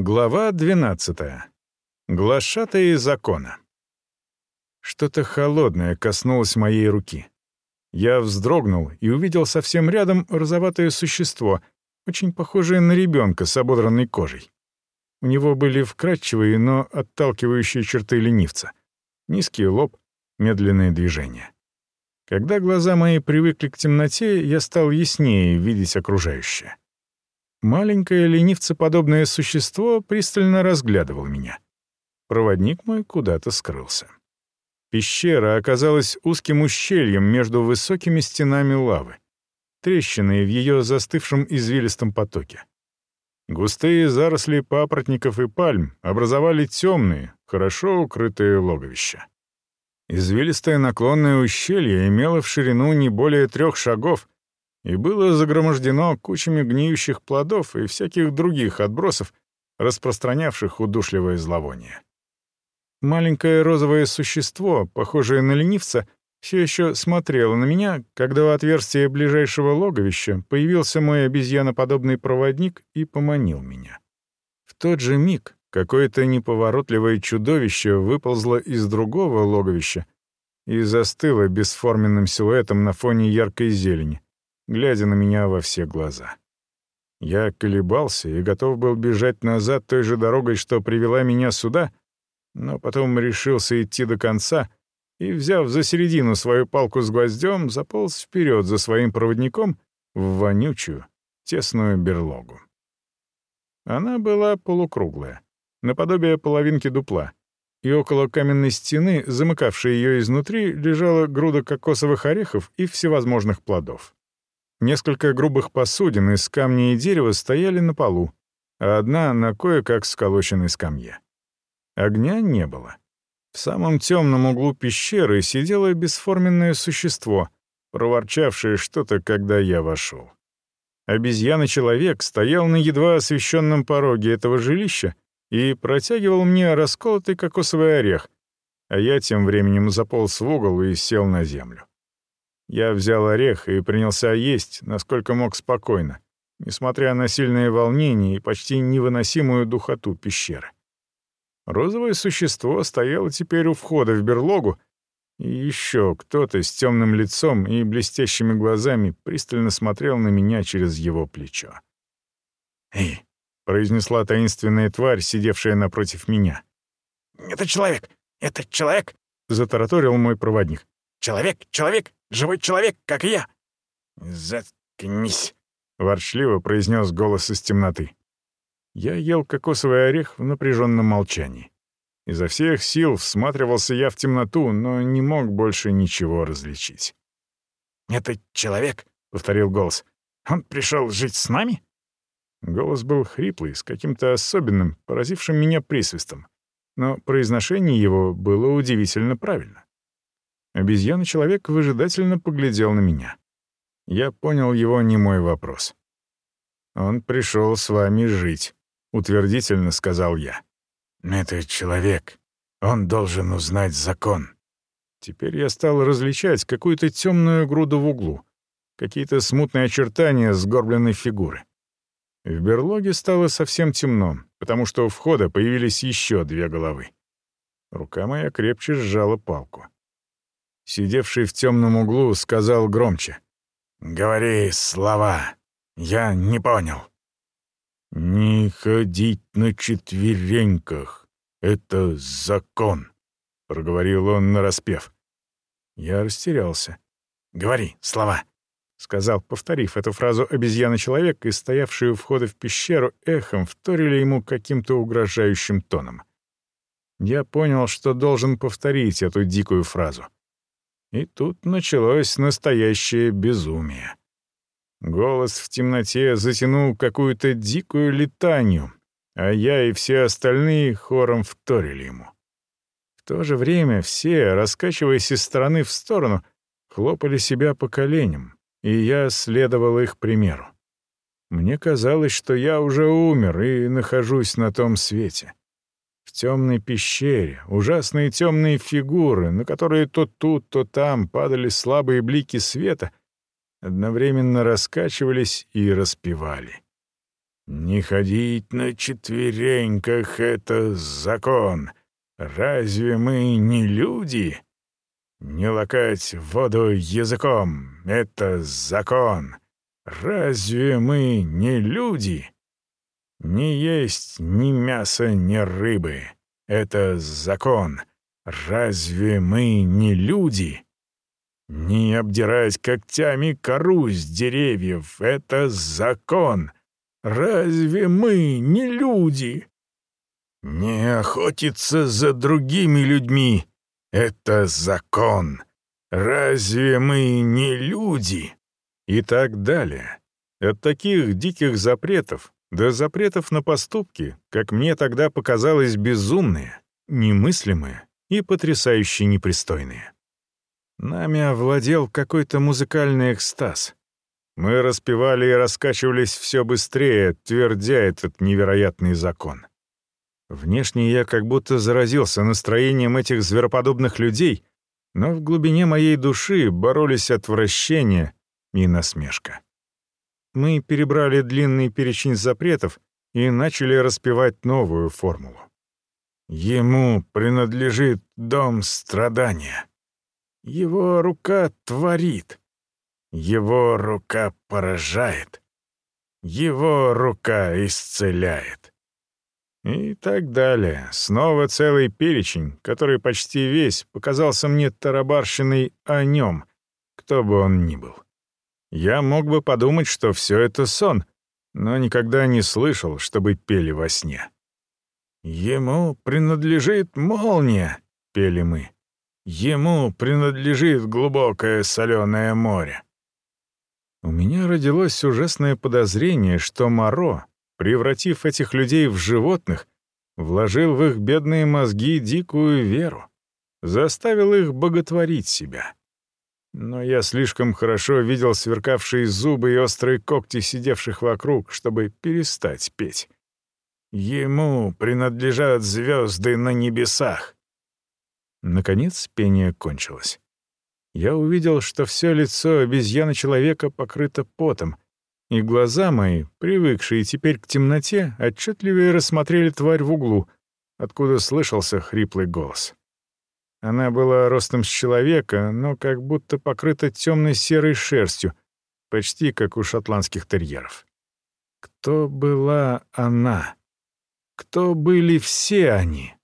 Глава 12. Глашатые закона. Что-то холодное коснулось моей руки. Я вздрогнул и увидел совсем рядом розоватое существо, очень похожее на ребенка с ободранной кожей. У него были вкрадчивые, но отталкивающие черты ленивца. Низкий лоб, медленные движения. Когда глаза мои привыкли к темноте, я стал яснее видеть окружающее. Маленькое ленивцеподобное существо пристально разглядывало меня. Проводник мой куда-то скрылся. Пещера оказалась узким ущельем между высокими стенами лавы, трещины в ее застывшем извилистом потоке. Густые заросли папоротников и пальм образовали темные, хорошо укрытые логовища. Извилистое наклонное ущелье имело в ширину не более трех шагов и было загромождено кучами гниющих плодов и всяких других отбросов, распространявших удушливое зловоние. Маленькое розовое существо, похожее на ленивца, все еще смотрело на меня, когда у отверстия ближайшего логовища появился мой обезьяноподобный проводник и поманил меня. В тот же миг какое-то неповоротливое чудовище выползло из другого логовища и застыло бесформенным силуэтом на фоне яркой зелени, глядя на меня во все глаза. Я колебался и готов был бежать назад той же дорогой, что привела меня сюда, но потом решился идти до конца и, взяв за середину свою палку с гвоздем, заполз вперед за своим проводником в вонючую, тесную берлогу. Она была полукруглая, наподобие половинки дупла, и около каменной стены, замыкавшей ее изнутри, лежала груда кокосовых орехов и всевозможных плодов. Несколько грубых посудин из камня и дерева стояли на полу, а одна на кое-как сколоченной скамье. Огня не было. В самом темном углу пещеры сидело бесформенное существо, проворчавшее что-то, когда я вошел. Обезьяна-человек стоял на едва освещенном пороге этого жилища и протягивал мне расколотый кокосовый орех, а я тем временем заполз в угол и сел на землю. Я взял орех и принялся есть, насколько мог спокойно, несмотря на сильное волнение и почти невыносимую духоту пещеры. Розовое существо стояло теперь у входа в берлогу, и еще кто-то с темным лицом и блестящими глазами пристально смотрел на меня через его плечо. «Эй!» — произнесла таинственная тварь, сидевшая напротив меня. «Это человек! Это человек!» — затараторил мой проводник. «Человек! Человек! Живой человек, как и я!» «Заткнись!» — ворчливо произнес голос из темноты. Я ел кокосовый орех в напряженном молчании. Изо всех сил всматривался я в темноту, но не мог больше ничего различить. «Это человек», — повторил голос. «Он пришел жить с нами?» Голос был хриплый, с каким-то особенным, поразившим меня присвистом. Но произношение его было удивительно правильно. Обезьяна-человек выжидательно поглядел на меня. Я понял его немой вопрос. «Он пришел с вами жить», — утвердительно сказал я. «Это человек. Он должен узнать закон». Теперь я стал различать какую-то темную груду в углу, какие-то смутные очертания сгорбленной фигуры. В берлоге стало совсем темно, потому что у входа появились еще две головы. Рука моя крепче сжала палку сидевший в темном углу, сказал громче. «Говори слова. Я не понял». «Не ходить на четвереньках. Это закон», — проговорил он нараспев. Я растерялся. «Говори слова», — сказал, повторив эту фразу обезьяна-человек, и стоявшие у входа в пещеру эхом вторили ему каким-то угрожающим тоном. Я понял, что должен повторить эту дикую фразу. И тут началось настоящее безумие. Голос в темноте затянул какую-то дикую летанию, а я и все остальные хором вторили ему. В то же время все, раскачиваясь из стороны в сторону, хлопали себя по коленям, и я следовал их примеру. Мне казалось, что я уже умер и нахожусь на том свете. В темной пещере ужасные темные фигуры, на которые то тут, то там падали слабые блики света, одновременно раскачивались и распевали. Не ходить на четвереньках — это закон. Разве мы не люди? Не лакать воду языком — это закон. Разве мы не люди? Не есть ни мяса, ни рыбы — это закон. Разве мы не люди? Не обдирать когтями кору с деревьев — это закон. Разве мы не люди? Не охотиться за другими людьми — это закон. Разве мы не люди? И так далее. От таких диких запретов до запретов на поступки, как мне тогда показалось, безумные, немыслимые и потрясающе непристойные. Нами овладел какой-то музыкальный экстаз. Мы распевали и раскачивались все быстрее, твердя этот невероятный закон. Внешне я как будто заразился настроением этих звероподобных людей, но в глубине моей души боролись отвращение и насмешка. Мы перебрали длинный перечень запретов и начали распевать новую формулу. Ему принадлежит дом страдания. Его рука творит. Его рука поражает. Его рука исцеляет. И так далее. Снова целый перечень, который почти весь показался мне тарабарщиной о нем, кто бы он ни был. Я мог бы подумать, что все это сон, но никогда не слышал, чтобы пели во сне. «Ему принадлежит молния», — пели мы. «Ему принадлежит глубокое соленое море». У меня родилось ужасное подозрение, что Моро, превратив этих людей в животных, вложил в их бедные мозги дикую веру, заставил их боготворить себя. Но я слишком хорошо видел сверкавшие зубы и острые когти сидевших вокруг, чтобы перестать петь. Ему принадлежат звезды на небесах. Наконец пение кончилось. Я увидел, что все лицо обезьяны-человека покрыто потом, и глаза мои, привыкшие теперь к темноте, отчетливее рассмотрели тварь в углу, откуда слышался хриплый голос. Она была ростом с человека, но как будто покрыта темной серой шерстью, почти как у шотландских терьеров. Кто была она? Кто были все они?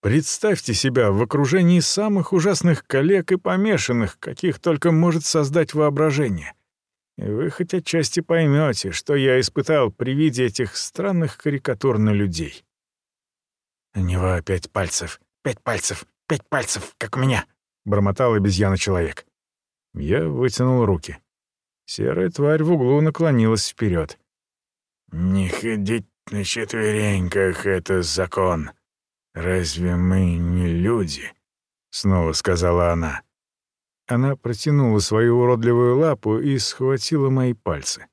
Представьте себя в окружении самых ужасных коллег и помешанных, каких только может создать воображение. И вы хоть отчасти поймете, что я испытал при виде этих странных карикатур на людей. «У него пять пальцев, пять пальцев, пять пальцев, как у меня», — бормотал обезьяна-человек. Я вытянул руки. Серая тварь в углу наклонилась вперед. «Не ходить на четвереньках — это закон. Разве мы не люди?» — снова сказала она. Она протянула свою уродливую лапу и схватила мои пальцы.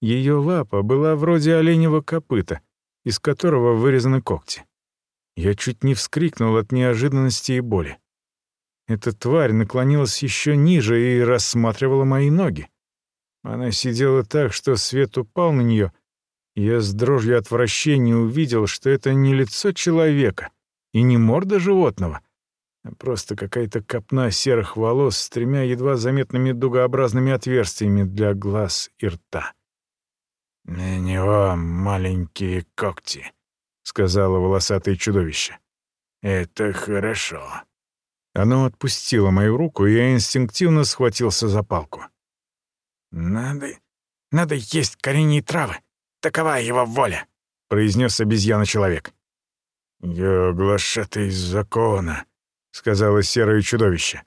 Ее лапа была вроде оленевого копыта, из которого вырезаны когти. Я чуть не вскрикнул от неожиданности и боли. Эта тварь наклонилась еще ниже и рассматривала мои ноги. Она сидела так, что свет упал на нее, я с дрожью отвращения увидел, что это не лицо человека и не морда животного, а просто какая-то копна серых волос с тремя едва заметными дугообразными отверстиями для глаз и рта. «На него маленькие когти», — сказала волосатое чудовище. «Это хорошо». Оно отпустило мою руку, и я инстинктивно схватился за палку. «Надо... надо есть кореньи травы», Такова его воля», — произнес обезьяна-человек. «Я глашатый закона», — сказала серое чудовище.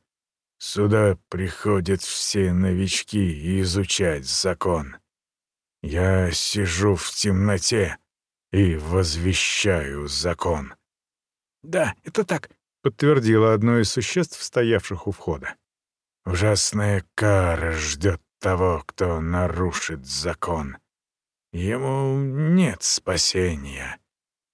«Сюда приходят все новички изучать закон. Я сижу в темноте и возвещаю закон». «Да, это так», — подтвердило одно из существ, стоявших у входа. «Ужасная кара ждет того, кто нарушит закон. Ему нет спасения.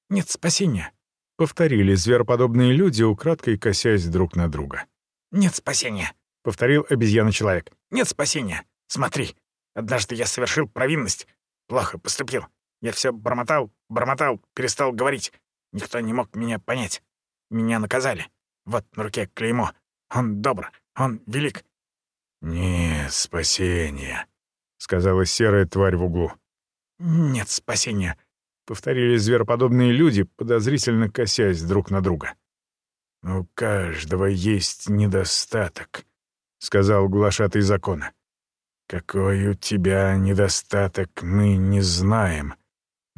Нет спасения, — повторили звероподобные люди, украдкой косясь друг на друга. «Нет спасения», — повторил обезьяна-человек. «Нет спасения. Смотри, однажды я совершил провинность. Плохо поступил. Я все бормотал, бормотал, перестал говорить. Никто не мог меня понять. Меня наказали. Вот на руке клеймо. Он добр, он велик». «Нет спасения», — сказала серая тварь в углу. «Нет спасения», — повторили звероподобные люди, подозрительно косясь друг на друга. «У каждого есть недостаток», — сказал глашатый закона. «Какой у тебя недостаток, мы не знаем,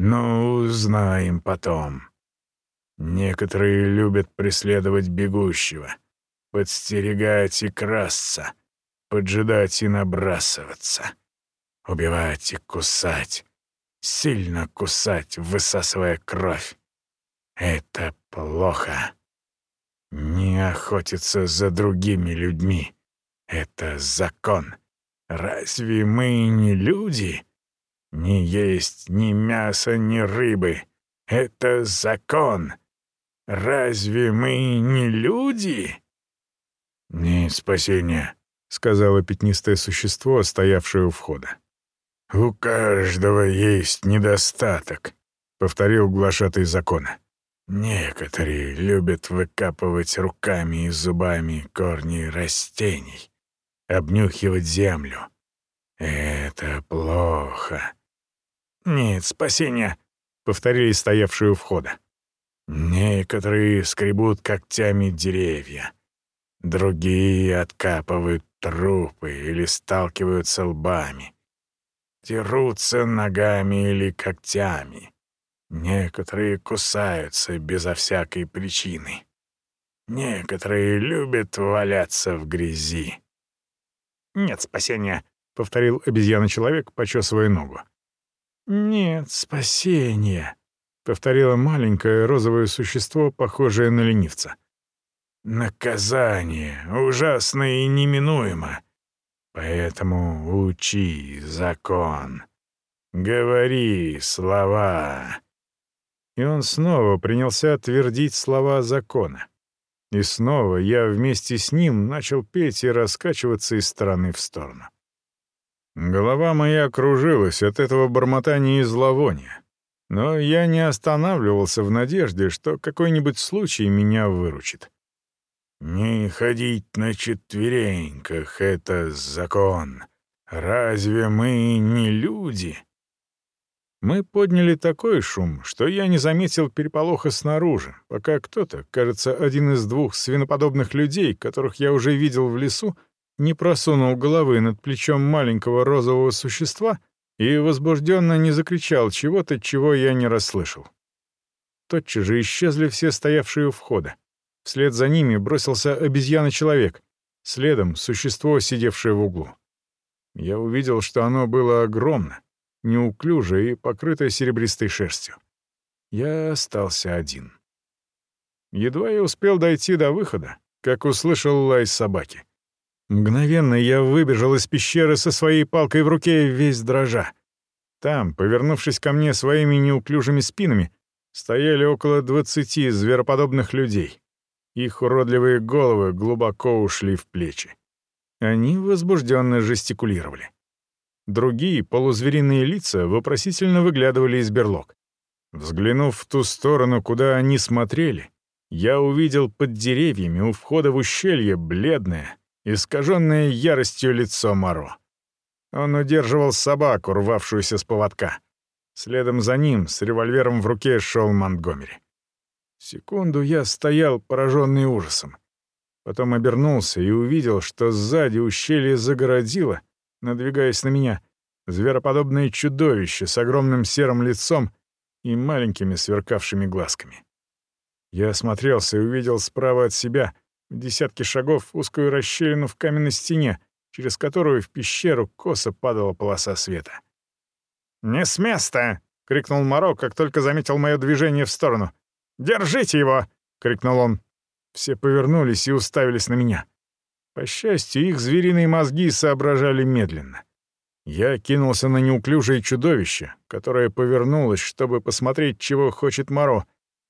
но узнаем потом. Некоторые любят преследовать бегущего, подстерегать и красться, поджидать и набрасываться, убивать и кусать, сильно кусать, высасывая кровь. Это плохо. Не охотиться за другими людьми — это закон. Разве мы не люди? Не есть ни мяса, ни рыбы — это закон. Разве мы не люди? «Нет спасения», — сказала пятнистое существо, стоявшее у входа. «У каждого есть недостаток», — повторил глашатый закона. Некоторые любят выкапывать руками и зубами корни растений, обнюхивать землю. Это плохо. «Нет спасения», — повторили стоявшие у входа. Некоторые скребут когтями деревья, другие откапывают трупы или сталкиваются лбами, дерутся ногами или когтями. Некоторые кусаются безо всякой причины. Некоторые любят валяться в грязи. «Нет спасения», — повторил обезьяна-человек, почесывая ногу. «Нет спасения», — повторило маленькое розовое существо, похожее на ленивца. «Наказание ужасно и неминуемо. Поэтому учи закон. Говори слова. И он снова принялся твердить слова закона. И снова я вместе с ним начал петь и раскачиваться из стороны в сторону. Голова моя кружилась от этого бормотания и зловония. Но я не останавливался в надежде, что какой-нибудь случай меня выручит. «Не ходить на четвереньках — это закон. Разве мы не люди?» Мы подняли такой шум, что я не заметил переполоха снаружи, пока кто-то, кажется, один из двух свиноподобных людей, которых я уже видел в лесу, не просунул головы над плечом маленького розового существа и возбужденно не закричал чего-то, чего я не расслышал. Тотчас же исчезли все стоявшие у входа. Вслед за ними бросился обезьяна-человек, следом — существо, сидевшее в углу. Я увидел, что оно было огромно, неуклюжая и покрытая серебристой шерстью. Я остался один. Едва я успел дойти до выхода, как услышал лай собаки. Мгновенно я выбежал из пещеры со своей палкой в руке, весь дрожа. Там, повернувшись ко мне своими неуклюжими спинами, стояли около двадцати звероподобных людей. Их уродливые головы глубоко ушли в плечи. Они возбужденно жестикулировали. Другие полузвериные лица вопросительно выглядывали из берлог. Взглянув в ту сторону, куда они смотрели, я увидел под деревьями у входа в ущелье бледное, искаженное яростью лицо Моро. Он удерживал собаку, рвавшуюся с поводка. Следом за ним, с револьвером в руке, шел Монтгомери. Секунду я стоял, пораженный ужасом. Потом обернулся и увидел, что сзади ущелье загородило — надвигаясь на меня, звероподобное чудовище с огромным серым лицом и маленькими сверкавшими глазками. Я осмотрелся и увидел справа от себя, десятки шагов, узкую расщелину в каменной стене, через которую в пещеру косо падала полоса света. «Не с места!» — крикнул Моро, как только заметил мое движение в сторону. «Держите его!» — крикнул он. Все повернулись и уставились на меня. По счастью, их звериные мозги соображали медленно. Я кинулся на неуклюжее чудовище, которое повернулось, чтобы посмотреть, чего хочет Моро,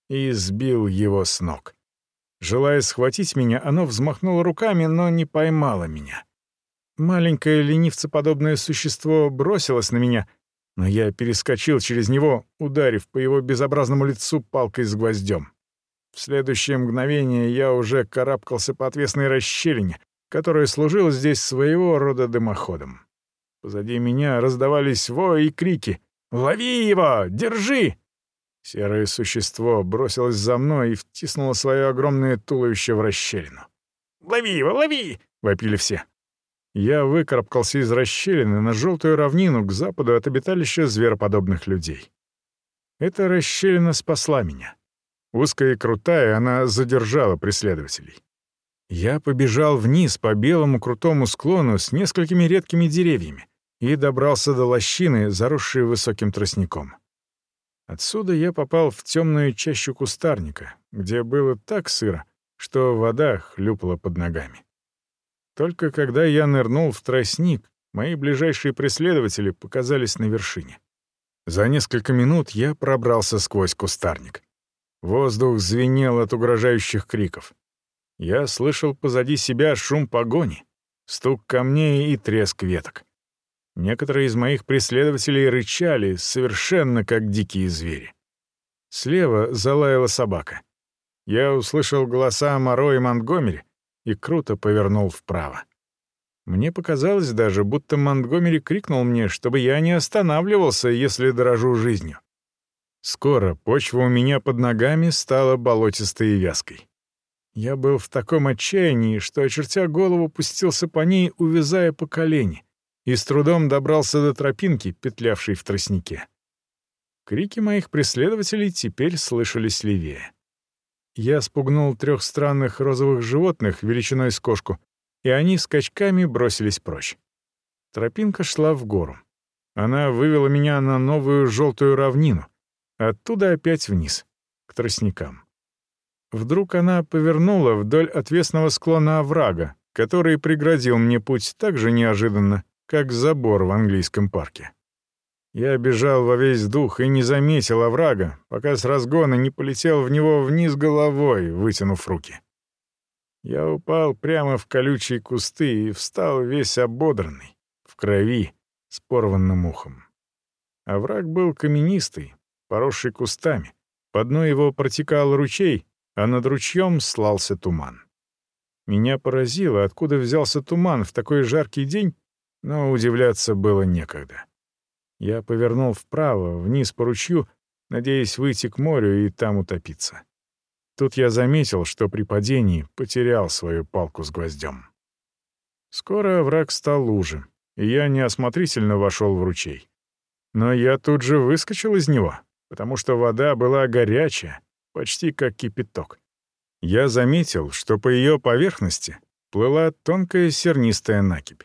и сбил его с ног. Желая схватить меня, оно взмахнуло руками, но не поймало меня. Маленькое ленивцеподобное существо бросилось на меня, Но я перескочил через него, ударив по его безобразному лицу палкой с гвоздем. В следующее мгновение я уже карабкался по отвесной расщелине, которая служила здесь своего рода дымоходом. Позади меня раздавались вои и крики. «Лови его! Держи!» Серое существо бросилось за мной и втиснуло свое огромное туловище в расщелину. «Лови его, лови!» — вопили все. Я выкарабкался из расщелины на желтую равнину к западу от обиталища звероподобных людей. Эта расщелина спасла меня. Узкая и крутая, она задержала преследователей. Я побежал вниз по белому крутому склону с несколькими редкими деревьями и добрался до лощины, заросшей высоким тростником. Отсюда я попал в темную чащу кустарника, где было так сыро, что вода хлюпала под ногами. Только когда я нырнул в тростник, мои ближайшие преследователи показались на вершине. За несколько минут я пробрался сквозь кустарник. Воздух звенел от угрожающих криков. Я слышал позади себя шум погони, стук камней и треск веток. Некоторые из моих преследователей рычали, совершенно как дикие звери. Слева залаяла собака. Я услышал голоса Моро и Монтгомери и круто повернул вправо. Мне показалось даже, будто Монтгомери крикнул мне, чтобы я не останавливался, если дорожу жизнью. Скоро почва у меня под ногами стала болотистой и вязкой. Я был в таком отчаянии, что, очертя голову, пустился по ней, увязая по колени, и с трудом добрался до тропинки, петлявшей в тростнике. Крики моих преследователей теперь слышались левее. Я спугнул трех странных розовых животных величиной с кошку, и они скачками бросились прочь. Тропинка шла в гору. Она вывела меня на новую желтую равнину, Оттуда опять вниз, к тростникам. Вдруг она повернула вдоль отвесного склона оврага, который преградил мне путь так же неожиданно, как забор в английском парке. Я бежал во весь дух и не заметил оврага, пока с разгона не полетел в него вниз головой, вытянув руки. Я упал прямо в колючие кусты и встал весь ободранный, в крови, с порванным ухом. Овраг был каменистый, поросший кустами. По дну его протекал ручей, а над ручьем слался туман. Меня поразило, откуда взялся туман в такой жаркий день, но удивляться было некогда. Я повернул вправо, вниз по ручью, надеясь выйти к морю и там утопиться. Тут я заметил, что при падении потерял свою палку с гвоздем. Скоро враг стал луже, и я неосмотрительно вошел в ручей. Но я тут же выскочил из него, потому что вода была горячая, почти как кипяток. Я заметил, что по ее поверхности плыла тонкая сернистая накипь.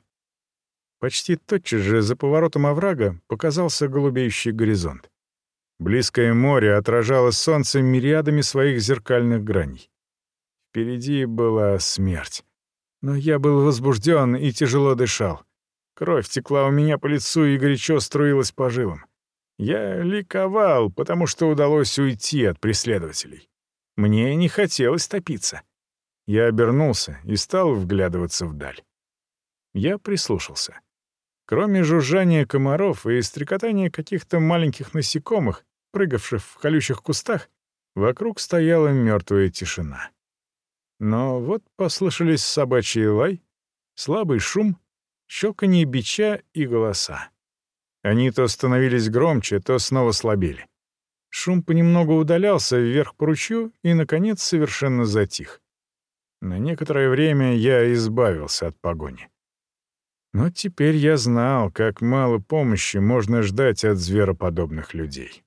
Почти тотчас же за поворотом оврага показался голубеющий горизонт. Близкое море отражало солнце мириадами своих зеркальных граней. Впереди была смерть. Но я был возбужден и тяжело дышал. Кровь текла у меня по лицу и горячо струилась по жилам. Я ликовал, потому что удалось уйти от преследователей. Мне не хотелось топиться. Я обернулся и стал вглядываться вдаль. Я прислушался. Кроме жужжания комаров и стрекотания каких-то маленьких насекомых, прыгавших в колючих кустах, вокруг стояла мертвая тишина. Но вот послышались собачий лай, слабый шум, щелканье бича и голоса. Они то становились громче, то снова слабели. Шум понемногу удалялся вверх по ручью и, наконец, совершенно затих. На некоторое время я избавился от погони. Но теперь я знал, как мало помощи можно ждать от звероподобных людей.